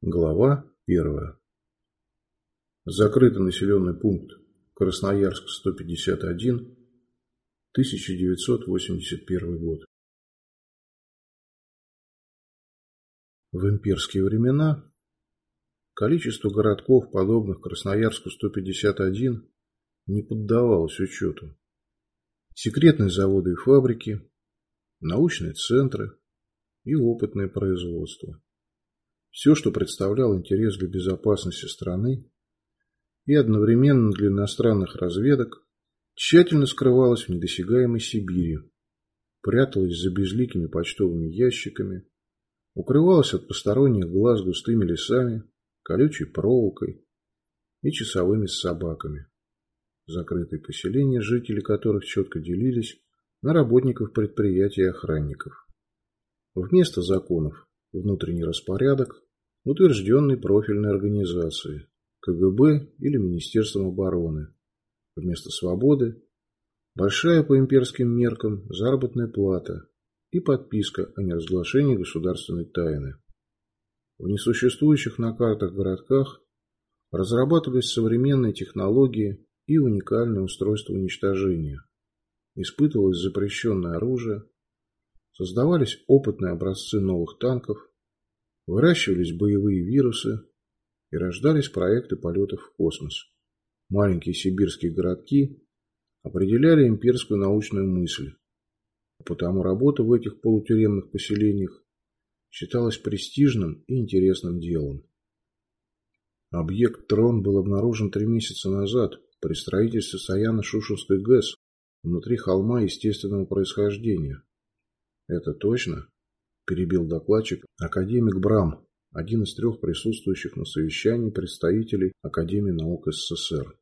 Глава первая. Закрытый населенный пункт Красноярск-151, 1981 год. В имперские времена количество городков, подобных Красноярску-151, не поддавалось учету. Секретные заводы и фабрики, научные центры и опытное производство. Все, что представляло интерес для безопасности страны и одновременно для иностранных разведок, тщательно скрывалось в недосягаемой Сибири, пряталось за безликими почтовыми ящиками, укрывалось от посторонних глаз густыми лесами, колючей проволокой и часовыми с собаками. Закрытые поселения, жители которых четко делились на работников предприятий и охранников. Вместо законов внутренний распорядок, утвержденный профильной организацией, КГБ или Министерством обороны. Вместо свободы – большая по имперским меркам заработная плата и подписка о неразглашении государственной тайны. В несуществующих на картах городках разрабатывались современные технологии и уникальные устройства уничтожения. Испытывалось запрещенное оружие, Создавались опытные образцы новых танков, выращивались боевые вирусы и рождались проекты полетов в космос. Маленькие сибирские городки определяли имперскую научную мысль. Потому работа в этих полутюремных поселениях считалась престижным и интересным делом. Объект Трон был обнаружен три месяца назад при строительстве Саяно-Шушенской ГЭС внутри холма естественного происхождения. «Это точно?» – перебил докладчик академик Брам, один из трех присутствующих на совещании представителей Академии наук СССР.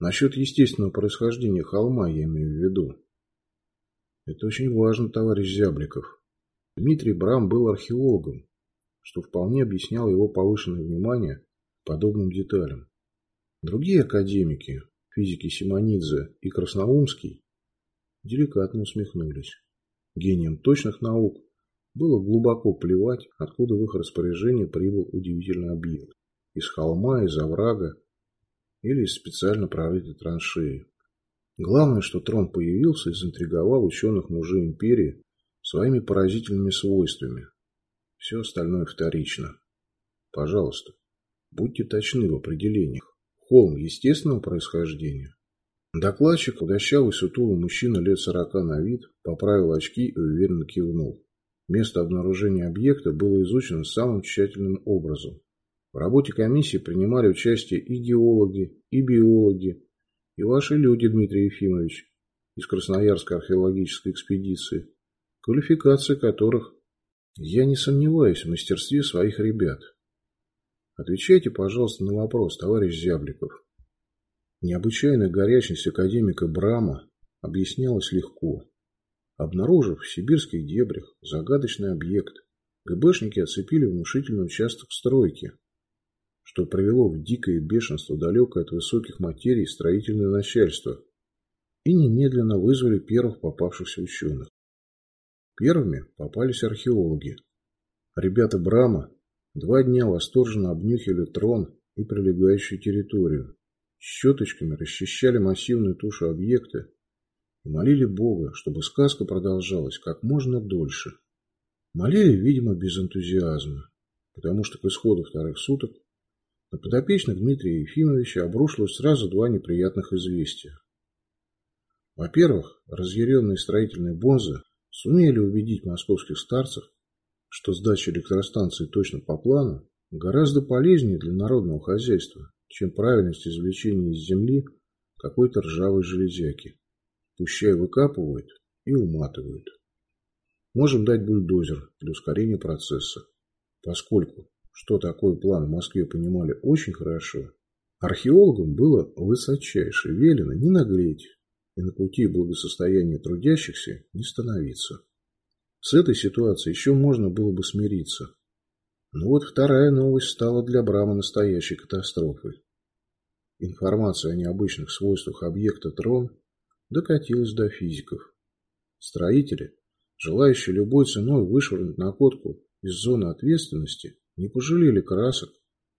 Насчет естественного происхождения холма я имею в виду. Это очень важно, товарищ Зябликов. Дмитрий Брам был археологом, что вполне объясняло его повышенное внимание к подобным деталям. Другие академики, физики Симонидзе и Красноумский, деликатно усмехнулись. Гением точных наук было глубоко плевать, откуда в их распоряжение прибыл удивительный объект. Из холма, из оврага или из специально прорытой траншеи. Главное, что трон появился и заинтриговал ученых мужей империи своими поразительными свойствами. Все остальное вторично. Пожалуйста, будьте точны в определениях. Холм естественного происхождения Докладчик, худощавый сутулый мужчина лет сорока на вид, поправил очки и уверенно кивнул. Место обнаружения объекта было изучено самым тщательным образом. В работе комиссии принимали участие и геологи, и биологи, и ваши люди, Дмитрий Ефимович, из Красноярской археологической экспедиции, квалификация которых я не сомневаюсь в мастерстве своих ребят. Отвечайте, пожалуйста, на вопрос, товарищ Зябликов. Необычайная горячность академика Брама объяснялась легко. Обнаружив в сибирских дебрях загадочный объект, ГБшники оцепили внушительный участок стройки, что привело в дикое бешенство далекое от высоких материй строительное начальство и немедленно вызвали первых попавшихся ученых. Первыми попались археологи. Ребята Брама два дня восторженно обнюхивали трон и прилегающую территорию. Щеточками расчищали массивную тушу объекта и молили Бога, чтобы сказка продолжалась как можно дольше. Молили, видимо, без энтузиазма, потому что к исходу вторых суток на подопечных Дмитрия Ефимовича обрушилось сразу два неприятных известия. Во-первых, разъяренные строительные бонзы сумели убедить московских старцев, что сдача электростанции точно по плану гораздо полезнее для народного хозяйства, чем правильность извлечения из земли какой-то ржавой железяки. Пущай выкапывают и уматывают. Можем дать бульдозер для ускорения процесса. Поскольку, что такое план в Москве понимали очень хорошо, археологам было высочайше велено не наглеть и на пути благосостояния трудящихся не становиться. С этой ситуацией еще можно было бы смириться, но вот вторая новость стала для Брама настоящей катастрофой. Информация о необычных свойствах объекта Трон докатилась до физиков. Строители, желающие любой ценой вышвырнуть находку из зоны ответственности, не пожалели красок,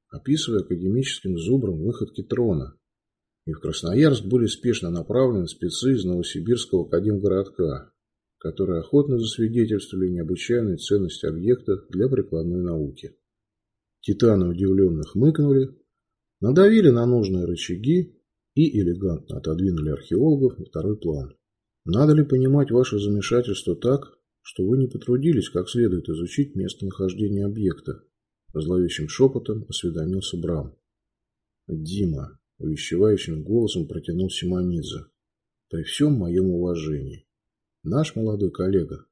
описывая академическим зубром выходки трона. И в Красноярск были спешно направлены спецы из Новосибирского академгородка, которые охотно засвидетельствовали необычайную ценность объекта для прикладной науки. Титаны удивленно хмыкнули, надавили на нужные рычаги и элегантно отодвинули археологов на второй план. Надо ли понимать ваше замешательство так, что вы не потрудились как следует изучить местонахождение объекта? Зловещим шепотом осведомился Брам. Дима, увещевающим голосом протянул Симонидзе. При всем моем уважении. Наш молодой коллега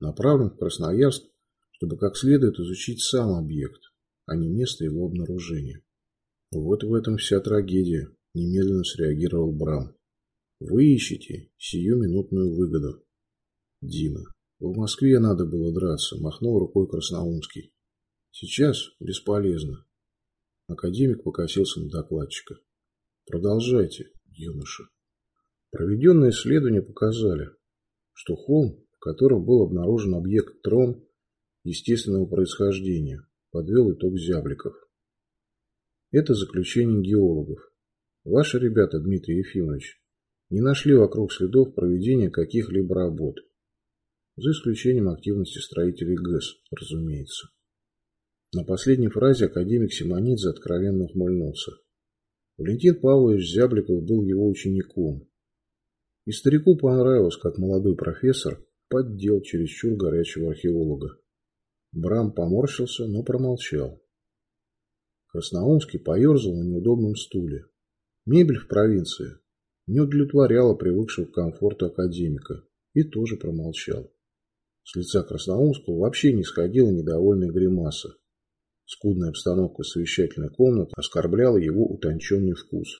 направлен в Красноярск, чтобы как следует изучить сам объект, а не место его обнаружения. Вот в этом вся трагедия, немедленно среагировал Брам. Вы ищете сиюминутную выгоду. Дима, в Москве надо было драться, махнул рукой Красноумский. Сейчас бесполезно. Академик покосился на докладчика. Продолжайте, юноша. Проведенные исследования показали, что холм, в котором был обнаружен объект трон естественного происхождения, подвел итог зябликов. Это заключение геологов. Ваши ребята, Дмитрий Ефимович, не нашли вокруг следов проведения каких-либо работ. За исключением активности строителей ГЭС, разумеется. На последней фразе академик Симонидзе откровенно ухмыльнулся. Валентин Павлович Зябликов был его учеником, и старику понравилось, как молодой профессор поддел чересчур горячего археолога. Брам поморщился, но промолчал. Красноумский поерзал на неудобном стуле. Мебель в провинции не удовлетворяла привыкшего к комфорту академика и тоже промолчал. С лица Красноумского вообще не сходила недовольная гримаса. Скудная обстановка совещательной комнаты оскорбляла его утонченный вкус.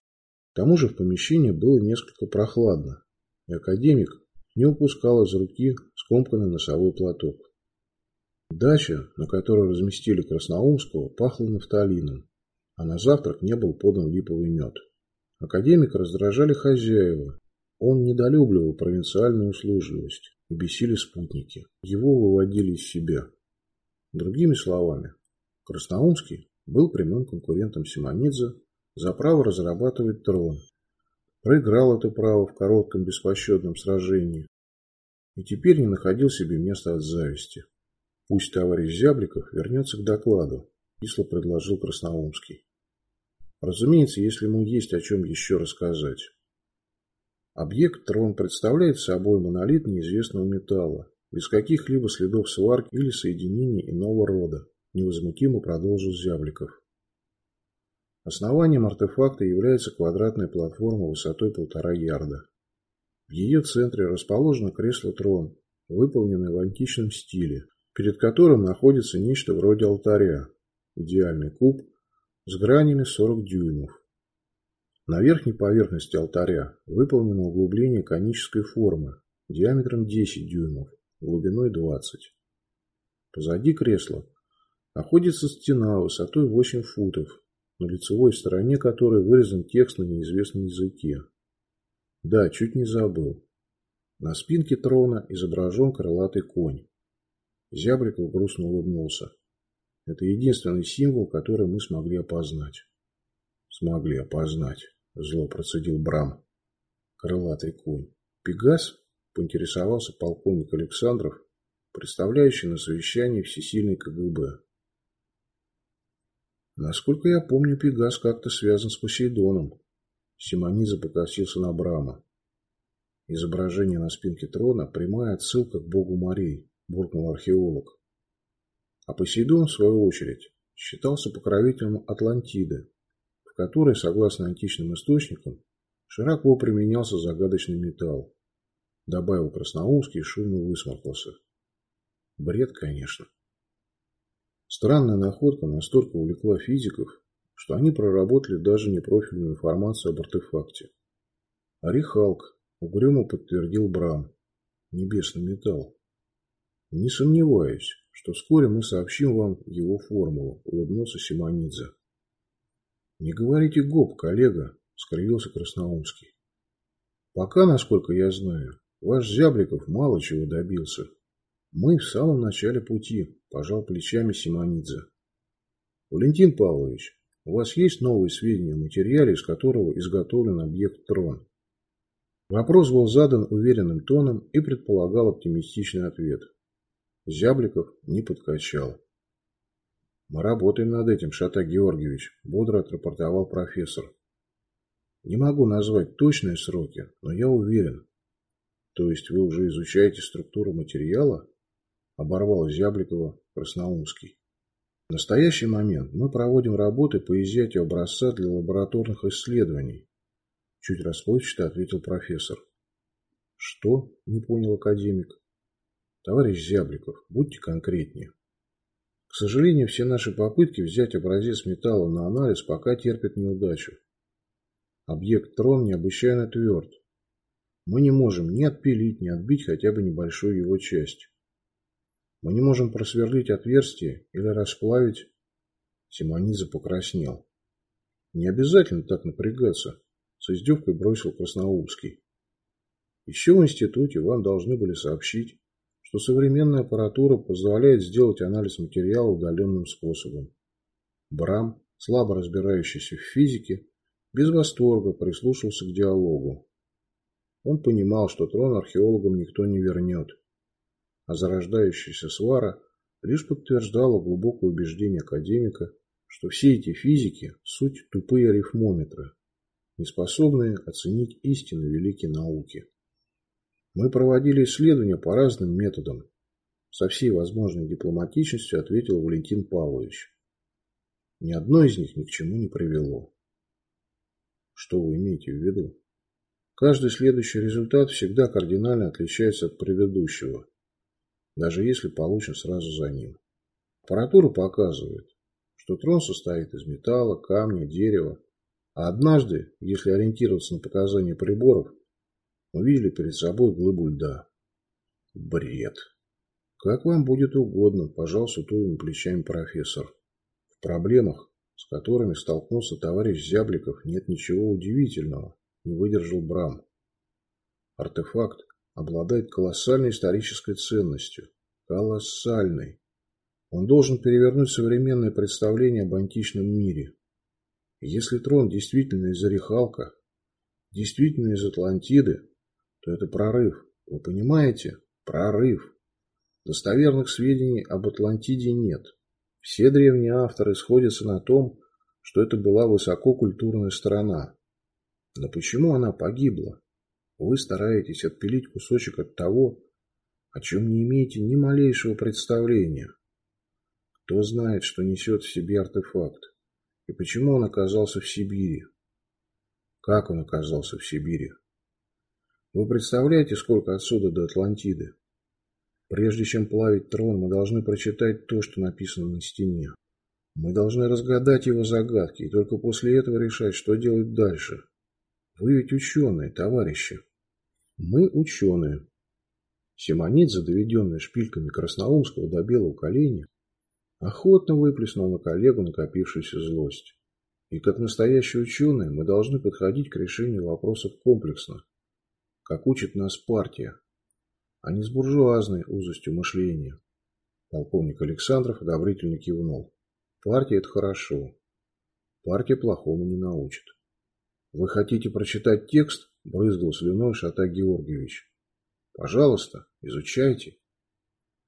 К тому же в помещении было несколько прохладно, и академик не упускал из руки скомканный носовой платок. Дача, на которой разместили Красноумского, пахла нафталином, а на завтрак не был подан липовый мед. Академика раздражали хозяева. Он недолюбливал провинциальную услужливость и бесили спутники. Его выводили из себя. Другими словами, Красноумский был прямым конкурентом Симонидзе за право разрабатывать трон проиграл это право в коротком беспощадном сражении и теперь не находил себе места от зависти. Пусть товарищ Зябликов вернется к докладу, кисло предложил Красноумский. Разумеется, если ему есть о чем еще рассказать. Объект трон представляет собой монолит неизвестного металла, без каких-либо следов сварки или соединений иного рода, невозмутимо продолжил Зябликов. Основанием артефакта является квадратная платформа высотой полтора ярда. В ее центре расположено кресло-трон, выполненное в античном стиле, перед которым находится нечто вроде алтаря, идеальный куб с гранями 40 дюймов. На верхней поверхности алтаря выполнено углубление конической формы диаметром 10 дюймов, глубиной 20. Позади кресла находится стена высотой 8 футов на лицевой стороне которой вырезан текст на неизвестном языке. Да, чуть не забыл. На спинке трона изображен крылатый конь. Зябриков грустно улыбнулся. Это единственный символ, который мы смогли опознать. Смогли опознать, зло процедил Брам. Крылатый конь. Пегас? Поинтересовался полковник Александров, представляющий на совещании всесильный КГБ. Насколько я помню, Пегас как-то связан с Посейдоном. Симониза покосился на Брама. Изображение на спинке трона – прямая отсылка к богу морей, буркнул археолог. А Посейдон, в свою очередь, считался покровителем Атлантиды, в которой, согласно античным источникам, широко применялся загадочный металл. Добавил Красноумский и шумно высморкался. Бред, конечно. Странная находка настолько увлекла физиков, что они проработали даже непрофильную информацию об артефакте. Орехалк угрюмо подтвердил Брам. Небесный металл. Не сомневаюсь, что вскоре мы сообщим вам его формулу, улыбнулся Симонидзе. Не говорите гоп, коллега, скривился Красноумский. Пока, насколько я знаю, ваш Зябликов мало чего добился. Мы в самом начале пути, пожал плечами Симонидзе. Валентин Павлович, у вас есть новые сведения о материале, из которого изготовлен объект Трон? Вопрос был задан уверенным тоном и предполагал оптимистичный ответ. Зябликов не подкачал. «Мы работаем над этим, Шата Георгиевич», – бодро отрапортовал профессор. «Не могу назвать точные сроки, но я уверен». «То есть вы уже изучаете структуру материала?» – оборвал Зябликова Красноумский. В настоящий момент мы проводим работы по изъятию образца для лабораторных исследований. Чуть расплывчато ответил профессор. Что? Не понял академик. Товарищ Зябликов, будьте конкретнее. К сожалению, все наши попытки взять образец металла на анализ пока терпят неудачу. Объект трон необычайно тверд. Мы не можем ни отпилить, ни отбить хотя бы небольшую его часть. Мы не можем просверлить отверстие или расплавить. Симонидзе покраснел. Не обязательно так напрягаться, с издевкой бросил Красноумский. Еще в институте вам должны были сообщить, что современная аппаратура позволяет сделать анализ материала удаленным способом. Брам, слабо разбирающийся в физике, без восторга прислушался к диалогу. Он понимал, что трон археологам никто не вернет а зарождающаяся свара лишь подтверждала глубокое убеждение академика, что все эти физики – суть тупые арифмометры, неспособные оценить истины великой науки. Мы проводили исследования по разным методам. Со всей возможной дипломатичностью ответил Валентин Павлович. Ни одно из них ни к чему не привело. Что вы имеете в виду? Каждый следующий результат всегда кардинально отличается от предыдущего даже если получен сразу за ним. Аппаратура показывает, что трон состоит из металла, камня, дерева, а однажды, если ориентироваться на показания приборов, мы видели перед собой глыбу льда. Бред. Как вам будет угодно, пожал сутулыми плечами профессор. В проблемах, с которыми столкнулся товарищ Зябликов, нет ничего удивительного, не выдержал Брам. Артефакт обладает колоссальной исторической ценностью. Колоссальной. Он должен перевернуть современное представление об античном мире. Если трон действительно из Орехалка, действительно из Атлантиды, то это прорыв. Вы понимаете? Прорыв. Достоверных сведений об Атлантиде нет. Все древние авторы сходятся на том, что это была высококультурная страна. Но почему она погибла? Вы стараетесь отпилить кусочек от того, о чем не имеете ни малейшего представления. Кто знает, что несет в себе артефакт, и почему он оказался в Сибири? Как он оказался в Сибири? Вы представляете, сколько отсюда до Атлантиды? Прежде чем плавить трон, мы должны прочитать то, что написано на стене. Мы должны разгадать его загадки, и только после этого решать, что делать дальше. Вы ведь ученые, товарищи. Мы ученые. Симонидзе, доведенный шпильками Красноумского до белого коленя, охотно выплеснул на коллегу накопившуюся злость. И как настоящие ученые мы должны подходить к решению вопросов комплексно, как учит нас партия, а не с буржуазной узостью мышления. Полковник Александров одобрительно кивнул. Партия – это хорошо. Партия плохому не научит. Вы хотите прочитать текст? Брызгал слюной Шата Георгиевич. Пожалуйста, изучайте.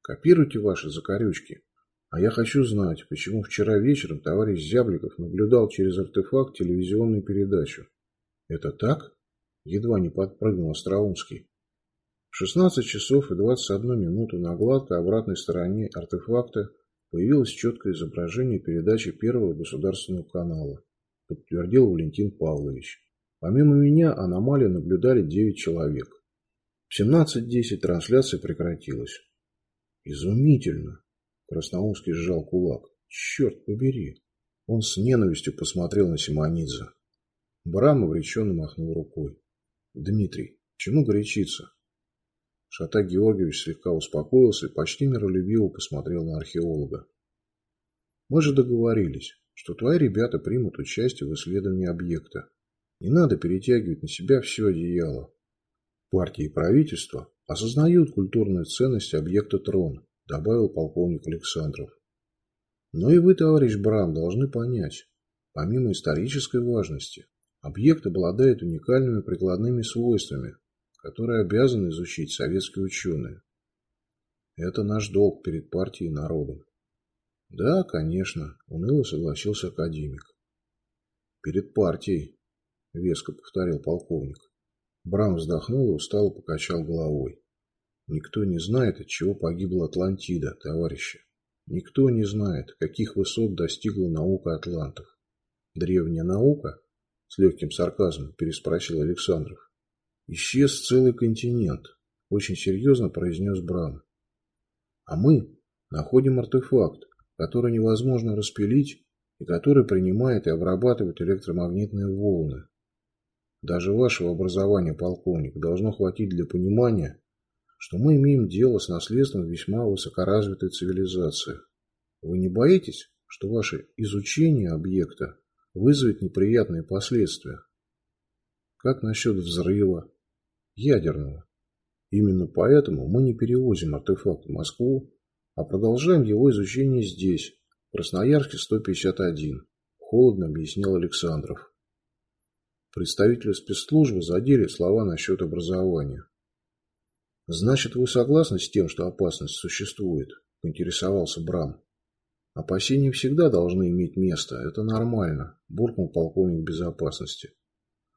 Копируйте ваши закорючки. А я хочу знать, почему вчера вечером товарищ Зябликов наблюдал через артефакт телевизионную передачу. Это так? Едва не подпрыгнул Остроумский. В 16 часов и 21 минуту на гладкой обратной стороне артефакта появилось четкое изображение передачи Первого государственного канала, подтвердил Валентин Павлович. Помимо меня аномалию наблюдали 9 человек. В 17.10 трансляция прекратилась. Изумительно. Красноумский сжал кулак. Черт побери. Он с ненавистью посмотрел на Симонидзе. Брам обреченно махнул рукой. Дмитрий, чему горячиться? Шата Георгиевич слегка успокоился и почти миролюбиво посмотрел на археолога. Мы же договорились, что твои ребята примут участие в исследовании объекта. Не надо перетягивать на себя все одеяло. Партии и правительство осознают культурную ценность объекта трон, добавил полковник Александров. Но и вы, товарищ Брам, должны понять, помимо исторической важности, объект обладает уникальными прикладными свойствами, которые обязаны изучить советские ученые. Это наш долг перед партией и народом. Да, конечно, уныло согласился академик. Перед партией, веско повторил полковник. Брам вздохнул и устало покачал головой. Никто не знает, от чего погибла Атлантида, товарищи. Никто не знает, каких высот достигла наука атлантов. Древняя наука? С легким сарказмом переспросил Александров. Исчез целый континент, очень серьезно произнес Брам. А мы находим артефакт, который невозможно распилить и который принимает и обрабатывает электромагнитные волны. Даже вашего образования, полковник, должно хватить для понимания, что мы имеем дело с наследством весьма высокоразвитой цивилизации. Вы не боитесь, что ваше изучение объекта вызовет неприятные последствия? Как насчет взрыва? Ядерного. Именно поэтому мы не перевозим артефакт в Москву, а продолжаем его изучение здесь, в Красноярске 151, холодно объяснил Александров. Представители спецслужбы задели слова насчет образования. «Значит, вы согласны с тем, что опасность существует?» – поинтересовался Брам. «Опасения всегда должны иметь место, это нормально», – буркнул полковник безопасности.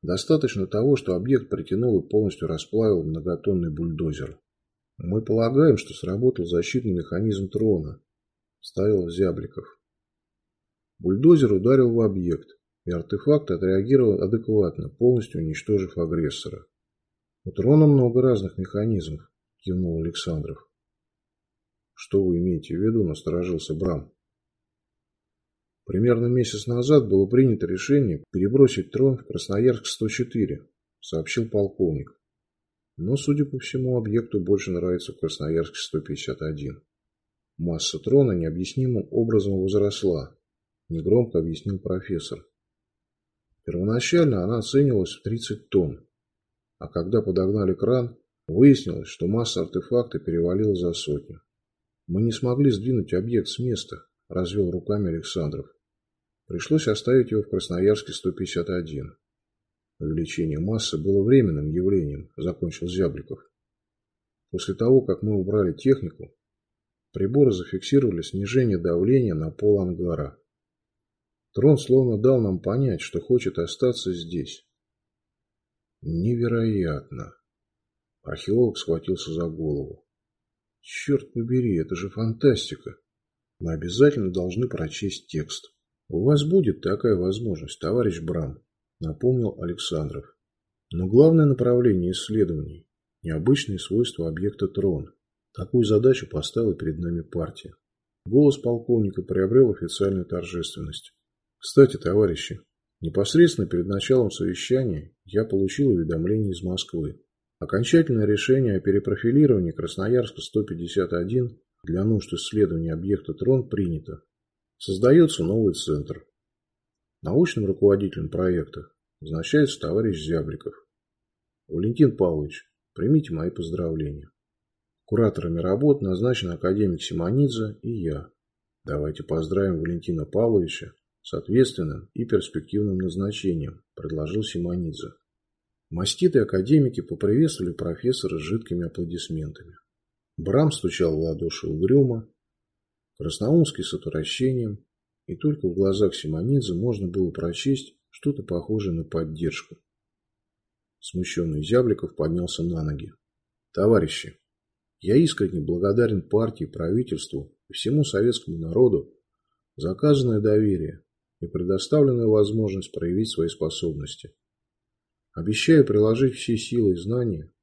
«Достаточно того, что объект притянул и полностью расплавил многотонный бульдозер. Мы полагаем, что сработал защитный механизм трона», – ставил Зябликов. Бульдозер ударил в объект, и артефакт отреагировал адекватно, полностью уничтожив агрессора. У трона много разных механизмов, кивнул Александров. Что вы имеете в виду, насторожился Брам. Примерно месяц назад было принято решение перебросить трон в Красноярск-104, сообщил полковник. Но, судя по всему, объекту больше нравится Красноярск-151. Масса трона необъяснимым образом возросла, негромко объяснил профессор. Первоначально она оценивалась в 30 тонн, а когда подогнали кран, выяснилось, что масса артефакта перевалила за сотню. Мы не смогли сдвинуть объект с места, развел руками Александров. Пришлось оставить его в Красноярске 151. Увеличение массы было временным явлением, закончил Зябликов. После того, как мы убрали технику, приборы зафиксировали снижение давления на пол ангара. Трон словно дал нам понять, что хочет остаться здесь. Невероятно. Археолог схватился за голову. Черт побери, это же фантастика. Мы обязательно должны прочесть текст. У вас будет такая возможность, товарищ Брам, напомнил Александров. Но главное направление исследований – необычные свойства объекта трон. Такую задачу поставила перед нами партия. Голос полковника приобрел официальную торжественность. Кстати, товарищи, Непосредственно перед началом совещания я получил уведомление из Москвы. Окончательное решение о перепрофилировании Красноярска 151 для нужд исследования объекта Трон принято. Создается новый центр. Научным руководителем проекта назначается товарищ Зябликов. Валентин Павлович, примите мои поздравления. Кураторами работ назначены академик Симонидзе и я. Давайте поздравим Валентина Павловича с ответственным и перспективным назначением, предложил Симонидзе. Маститые академики поприветствовали профессора с жидкими аплодисментами. Брам стучал в ладоши угрюмо, Красноумский с отвращением, и только в глазах Симонидзе можно было прочесть что-то похожее на поддержку. Смущенный Зябликов поднялся на ноги. «Товарищи, я искренне благодарен партии, правительству и всему советскому народу за оказанное доверие и предоставленную возможность проявить свои способности. Обещаю приложить все силы и знания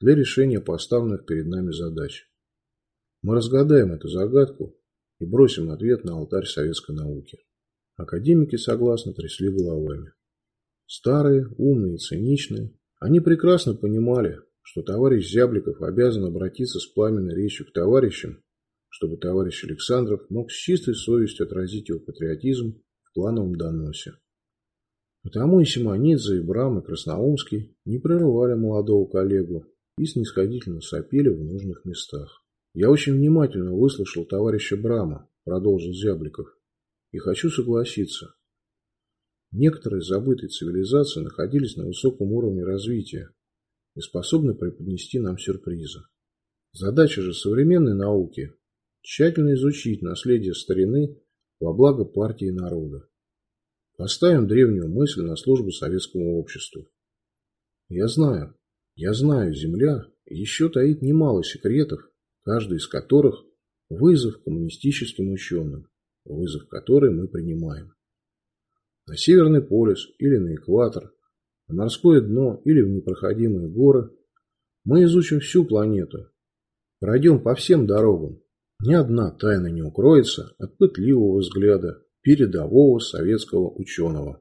для решения поставленных перед нами задач. Мы разгадаем эту загадку и бросим ответ на алтарь советской науки. Академики согласно трясли головами. Старые, умные и циничные, они прекрасно понимали, что товарищ Зябликов обязан обратиться с пламенной речью к товарищам, чтобы товарищ Александров мог с чистой совестью отразить его патриотизм плановом доносе. Потому и Симонидзе, и Брам, и Красноумский не прерывали молодого коллегу и снисходительно сопели в нужных местах. Я очень внимательно выслушал товарища Брама, продолжил Зябликов, и хочу согласиться. Некоторые забытые цивилизации находились на высоком уровне развития и способны преподнести нам сюрпризы. Задача же современной науки – тщательно изучить наследие старины во благо партии и народа. Поставим древнюю мысль на службу советскому обществу. Я знаю, я знаю, Земля еще таит немало секретов, каждый из которых – вызов коммунистическим ученым, вызов который мы принимаем. На Северный полюс или на экватор, на морское дно или в непроходимые горы мы изучим всю планету, пройдем по всем дорогам. Ни одна тайна не укроется от пытливого взгляда передового советского ученого.